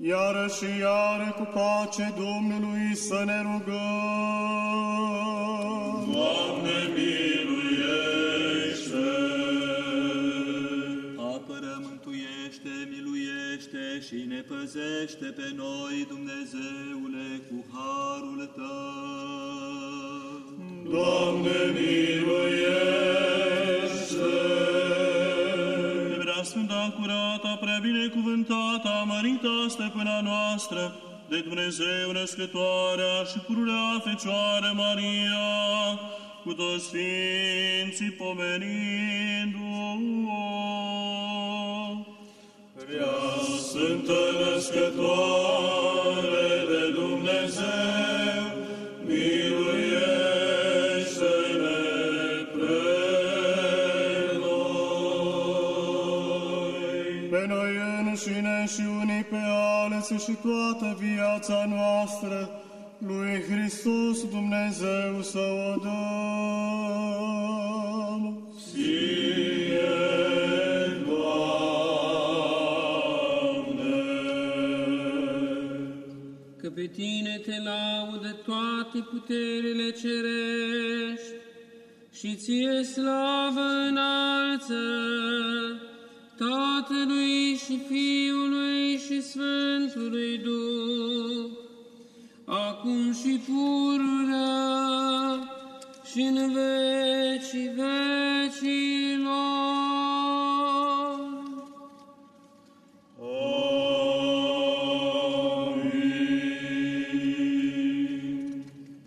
iară și iară cu pace Domnului să ne rugăm. Doamne, miluiește! Apără, mântuiește, miluiește și ne păzește pe noi, Dumnezeule, cu harul Tău. Doamne, miluiește! Prea sfânta, curată, prea binecuvântată, mărită stăpâna noastră, de Dumnezeu născătoarea și pururea Fecioară Maria, cu toți Sfinții pomenindu-o. Prea Sfântă Născătoare Pe noi înșine și unii pe alții și toată viața noastră, lui Hristos Dumnezeu să o dăm. Ție, Doamne! că pe tine te laudă toate puterile cerești și ție slavă înalță Tatălui și Fiului și Sfântului Duh, acum și pururea și în vecii vecilor.